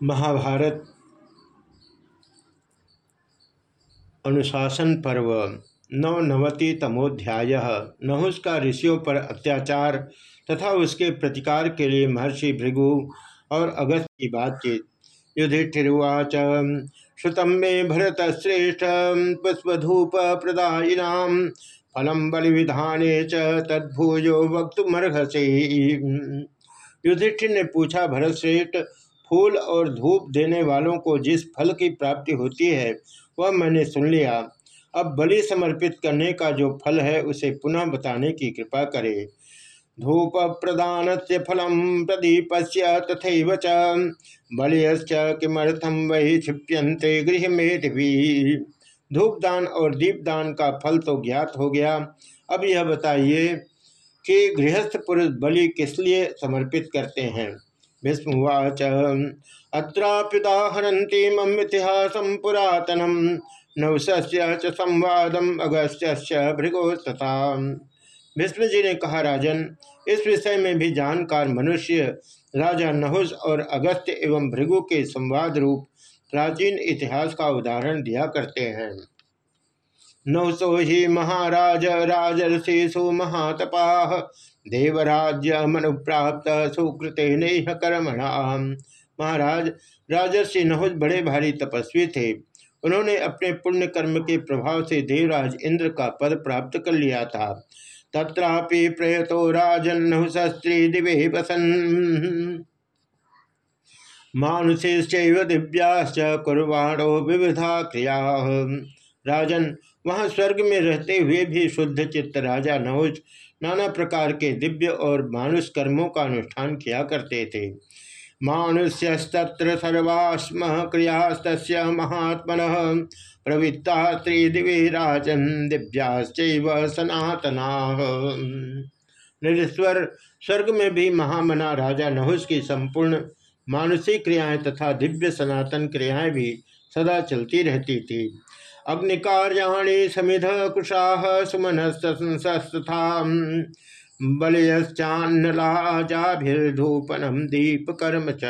महाभारत अनुशासन पर्व नवनवति तमोध्याय। नहुस का ऋषियों पर अत्याचार तथा उसके प्रतिकार के लिए महर्षि भृगु और अगस्त की बातचीत। युधिष्ठिर्वाच श्रुतम मे भरत श्रेष्ठ पुष्पधूप प्रदायिना फलम बलि विधाने तद्भूजो वक्तुमर्हसे। युधिष्ठिर ने पूछा भरत श्रेष्ठ फूल और धूप देने वालों को जिस फल की प्राप्ति होती है, वह मैंने सुन लिया। अब बलि समर्पित करने का जो फल है, उसे पुनः बताने की कृपा करे। धूप प्रदान से फलम प्रदीप से तथा च। बलियश्च किमर्थम वही क्षिप्यंते गृह में भी धूपदान और दीपदान का फल तो ज्ञात हो गया। अब यह बताइए कि गृहस्थ पुरुष बलि किस लिए समर्पित करते हैं? भीष्मवाच अत्राप्युदाहरती मम पुरातनम नवस्य संवादम अगस्त्य भृगोस्तथा। भीष्म जी ने कहा, राजन, इस विषय में भी जानकार मनुष्य, राजा नहुस और अगस्त्य एवं भृगु के संवाद रूप प्राचीन इतिहास का उदाहरण दिया करते हैं। नौसो ही महाराज राजर्षिषु महातपा। देवराज्य मनु प्राप्त सुकृते नेह कर्मणा महाराज राजर्षि नहुज बड़े भारी तपस्वी थे। उन्होंने अपने पुण्य कर्म के प्रभाव से देवराज इंद्र का पद प्राप्त कर लिया था। तत्रापि प्रयतो राजन शस्त्री दिवे बसन। मानुषेश्च दिव्याश्च कुर्वाणो विविधा क्रिया। राजन वहाँ स्वर्ग में रहते हुए भी शुद्ध चित्त राजा नहुज नाना प्रकार के दिव्य और मानुष कर्मों का अनुष्ठान किया करते थे। मानुष्यस्तत्र सर्वास्म क्रियास्त महात्मन प्रवृत्ता त्रिदिवे राजन दिव्याश्च सनातना। निरीश्वर स्वर्ग में भी महामना राजा नहुस की संपूर्ण मानसिक क्रियाएँ तथा दिव्य सनातन क्रियाएँ भी सदा चलती रहती थी। अग्निकार्याणी समिध कुशा सुमनस्तथा बलयश्चान्नलाजाभिर्धूपनम दीपकर्म च।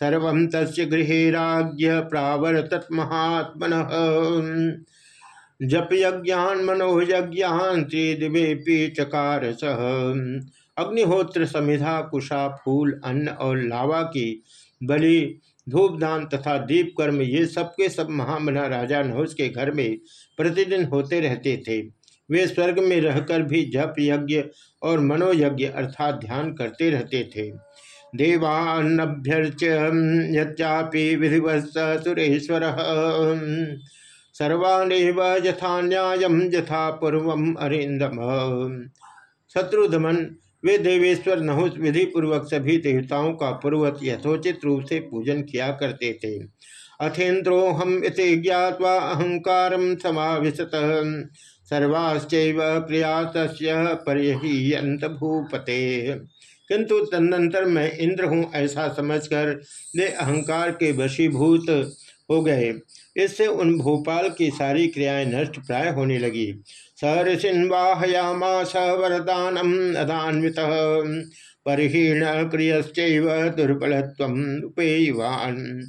सर्व तस्य गृहे राज्य प्रावर्तत महात्मन। जप यज्ञान मनोयज्ञान त्रिदिवेपी चकार सह अग्निहोत्र समिधा कुशा फूल, अन्न और लावा की बलि धूपदान तथा दीप कर्म ये सबके सब महामना राजा नहुस के घर में प्रतिदिन होते रहते थे। वे स्वर्ग में रहकर भी जप यज्ञ और मनोयज्ञ अर्थात ध्यान करते रहते थे। देवान्नभ्यर्च यच्चापि विधिवत्स सुरेश्वर। सर्वानेव यथा न्याय यथा पूर्व अरिंदम शत्रुधमन वे देवेश्वर नहुस विधि पूर्वक सभी देवताओं का पूर्वत यथोचित रूप से पूजन किया करते थे। अथेन्द्रो हम इसे ज्ञावा अहंकार समाविशत। सर्वाश्च क्रिया तस् भूपते। किंतु तदनंतर मैं इंद्र हूँ ऐसा समझकर वे अहंकार के वशीभूत हो गए। इससे उन भोपाल की सारी क्रियाएँ नष्ट प्राय होने लगी। सहर्षिन्वाहयामास वरदानम अदान्वित। परहीण क्रियश्च दुर्बलत्वेयवान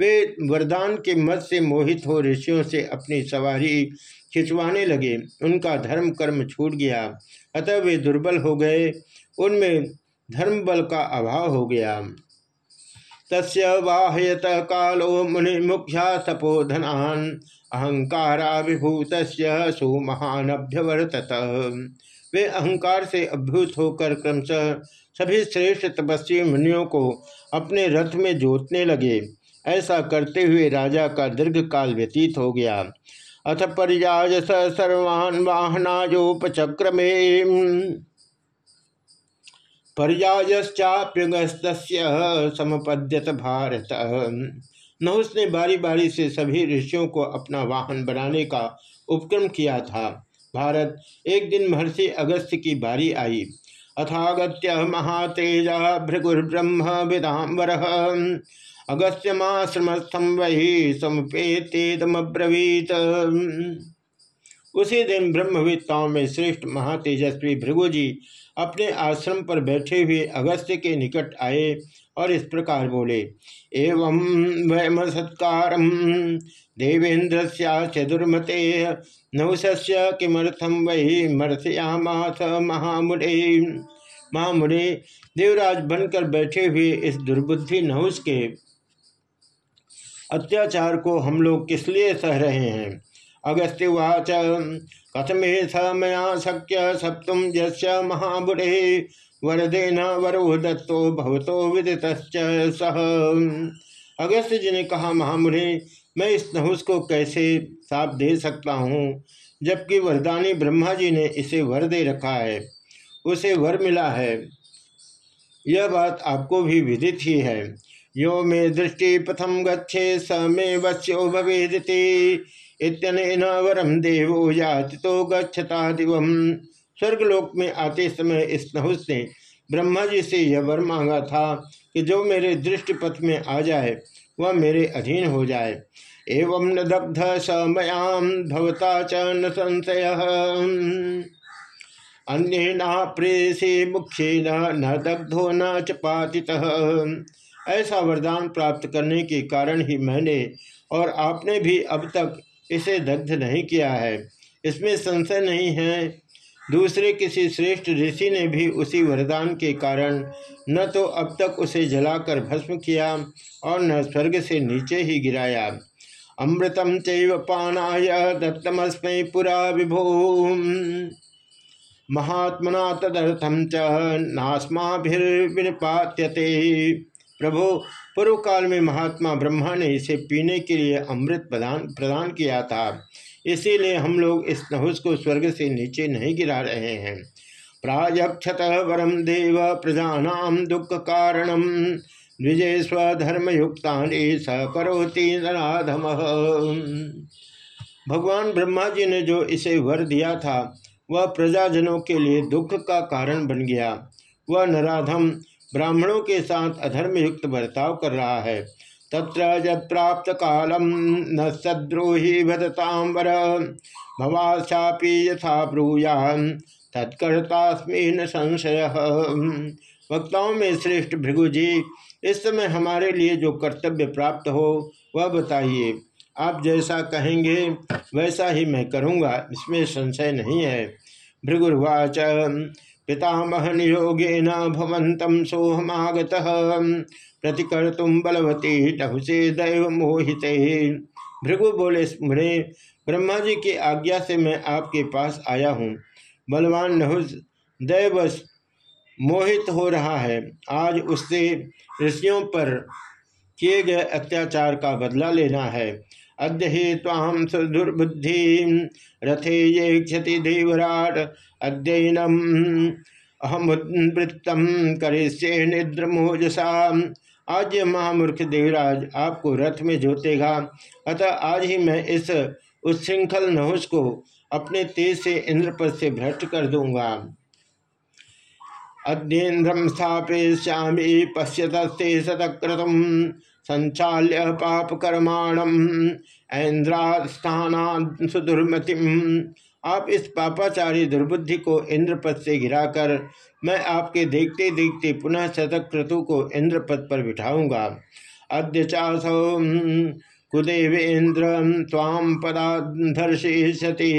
वे वरदान के मत से मोहित हो ऋषियों से अपनी सवारी खिंचवाने लगे। उनका धर्म कर्म छूट गया। अतः वे दुर्बल हो गए। उनमें धर्म बल का अभाव हो गया। वाहयत कालो मुनि मुख्या तपोधनान अहंकारा विभूत सुमहानभ्यवर्तत। वे अहंकार से अभ्युत होकर क्रमशः सभी श्रेष्ठ तपस्वी मुनियों को अपने रथ में जोतने लगे। ऐसा करते हुए राजा का दीर्घ काल व्यतीत हो गया। अथ पर्याय स सर्वान् वाहनायोपचक्र में पर्यायश्चाप्यगस्त समपद्यत भारत। न उसने बारी बारी से सभी ऋषियों को अपना वाहन बनाने का उपक्रम किया था। भारत एक दिन महर्षि अगस्त्य की बारी आई। अथागत्य महातेजा भृगुर्ब्रह्म विदाम्बर अगस्त्यमाश्रमस्थम वही समुपेतेदमब्रवीत। उसी दिन ब्रह्मविद्ताओं में श्रेष्ठ महातेजस्वी भृगु जी अपने आश्रम पर बैठे हुए अगस्त्य के निकट आए और इस प्रकार बोले, एवं वयम सत्कार देवेंद्र से दुर्मते नहुष्य किमर्थम वही मर्शयामास महामुरे महामुरे देवराज बनकर बैठे हुए इस दुर्बुद्धि नहुष के अत्याचार को हम लोग किस लिए सह रहे हैं? अगस्त्युवाच कथमे स मया शक्य सप्तुम यश महाबुरे वरदेन वरो दत्तो भवतो विदित सह अगस्त जी ने कहा महामुरे मैं इस नहुस को कैसे साप दे सकता हूँ, जबकि वरदानी ब्रह्मा जी ने इसे वर दे रखा है, उसे वर मिला है। यह बात आपको भी विदित ही है। यो मे दृष्टि प्रथम गच्छे स मे वश्यो भवेदिति। इतन वरम देवो याति तो गच्छता दिवम स्वर्गलोक में आते समय इस नहुस ने ब्रह्मा जी से यह वर मांगा था कि जो मेरे दृष्टि पथ में आ जाए, वह मेरे अधीन हो जाए। एवं न दग्ध समयाम भवता च न संशय। अन्य न प्रेसी मुख्य न दग्धो न च पाति ऐसा वरदान प्राप्त करने के कारण ही मैंने और आपने भी अब तक इसे दग्ध नहीं किया है। इसमें संशय नहीं है। दूसरे किसी श्रेष्ठ ऋषि ने भी उसी वरदान के कारण न तो अब तक उसे जलाकर भस्म किया और न स्वर्ग से नीचे ही गिराया। अमृतम चैव पानाय दत्तमस्मै पुरा विभो। महात्मना तदर्थम च नास्माभिर्विपात्यते प्रभु पूर्व काल में महात्मा ब्रह्मा ने इसे पीने के लिए अमृत प्रदान प्रदान किया था। इसीलिए हम लोग इस नहुस को स्वर्ग से नीचे नहीं गिरा रहे हैं। प्रायक्षत वरम देव प्रजानाम दुख कारणम द्विजय स्वधर्म युक्ता करोति भगवान ब्रह्मा जी ने जो इसे वर दिया था, वह प्रजाजनों के लिए दुख का कारण बन गया। वह नराधम ब्राह्मणों के साथ अधर्म युक्त बर्ताव कर रहा है। तत्र यप्राप्त कालम न सद्रोही भदतांबर भवाशापी यथा ब्रूयान तत्कर्तास्मीन संशय। वक्ताओं में श्रेष्ठ भृगु जी इस समय हमारे लिए जो कर्तव्य प्राप्त हो, वह बताइए। आप जैसा कहेंगे, वैसा ही मैं करूँगा, इसमें संशय नहीं है। भृगुर्वाच पितामह नियोगेन भवंतम सोहमागत प्रतिकर्तुम बलवती नहुसे दैव मोहित भृगु बोले, मुने ब्रह्मा जी की आज्ञा से मैं आपके पास आया हूँ। बलवान नहुस दैव मोहित हो रहा है। आज उससे ऋषियों पर किए गए अत्याचार का बदला लेना है। अद्य ताम सुदुर्बुद्धि रथे ये क्षति देवराट अध्ययनम। अहमवृत्तम करिष्ये निद्रमोजसा। आज महामूर्ख देवराज आपको रथ में जोतेगा। अतः आज ही मैं इस उच्छृंखल नहुस को अपने तेज से इंद्र पद से भ्रष्ट कर दूँगा। अद्येन्द्रम स्थापयिष्यामी पश्यतस्ते शतक्रतम संचाल्य पाप कर्माणम ऐन्द्रास्थान सुदुर्मतिम। आप इस पापाचारी दुर्बुद्धि को इंद्रपद से गिराकर मैं आपके देखते देखते पुनः शतक क्रतु को इंद्रपद पर बिठाऊँगा। अद्य चासौ कुदेवेन्द्र ताम पदाधर्षिष्यति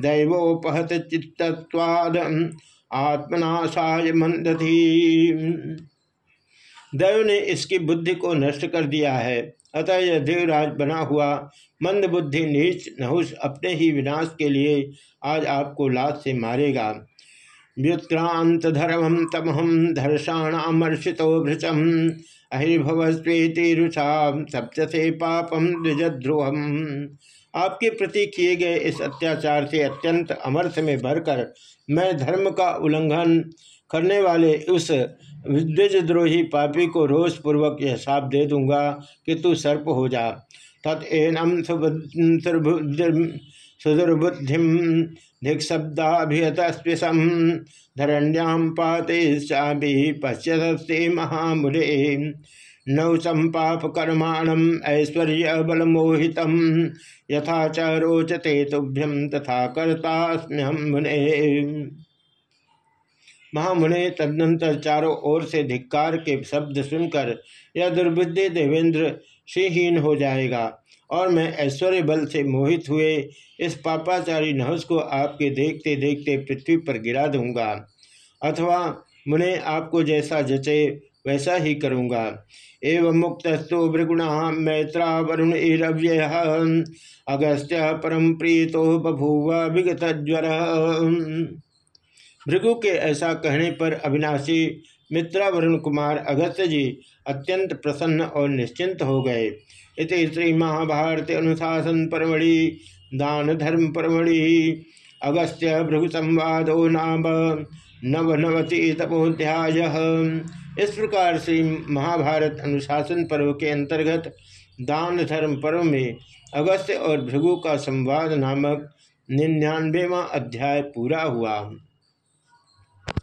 दैवोपहत चित्तवाद आत्मनाशाय मंदती दैव ने इसकी बुद्धि को नष्ट कर दिया है। अतः यह देवराज बना हुआ, मंद बुद्धि नीच नहुष अपने ही विनाश के लिए आज आपको लाश से मारेगा। व्युत्क्रांत धर्मम तमहम धर्षाणामर्षितो भृचम अहिर्भवस्वेति रुषा सप्तसे पापम द्विजध्रुवम आपके प्रति किए गए इस अत्याचार से अत्यंत अमर्थ में भरकर मैं धर्म का उल्लंघन करने वाले उस द्विजद्रोही पापी को रोष पूर्वक यह साप दे दूँगा कि तू सर्प हो जा। तत्नम सुदुर्बुद्धि धिक्शब्दाभिहतस्पृशम धरण्याम पाते पश्यते महामुरे नौ संपाप कर्माणम ऐश्वर्य बलमोहित यथा च रोचते तुभ्यम तथा कर्ता मुने। महामुने तदनंतर चारों ओर से धिक्कार के शब्द सुनकर, यह दुर्बुद्धि देवेंद्र, श्रीहीन हो जाएगा और मैं ऐश्वर्य बल से मोहित हुए इस पापाचारी नहुस को आपके देखते देखते पृथ्वी पर गिरा दूँगा। अथवा मुने आपको जैसा जचे, वैसा ही करूँगा। एवं मुक्तस्तु भृगुण मैत्रा वरुण ईरव्य अगस्त्य परम प्रीतो बभूव विगत ज्वर भृगु के ऐसा कहने पर अविनाशी मित्रा वरुण कुमार अगस्त्य जी अत्यंत प्रसन्न और निश्चिंत हो गए। इति श्री महाभारत अनुशासन परमढ़ि, दान धर्म परमढ़ि, अगस्त्य भृगु संवादो नाम नवनवति तपोध्याय इस प्रकार से महाभारत अनुशासन पर्व के अंतर्गत दान धर्म पर्व में अगस्त्य और भृगु का संवाद नामक निन्यानवेवा अध्याय पूरा हुआ।